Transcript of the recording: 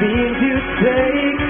means you take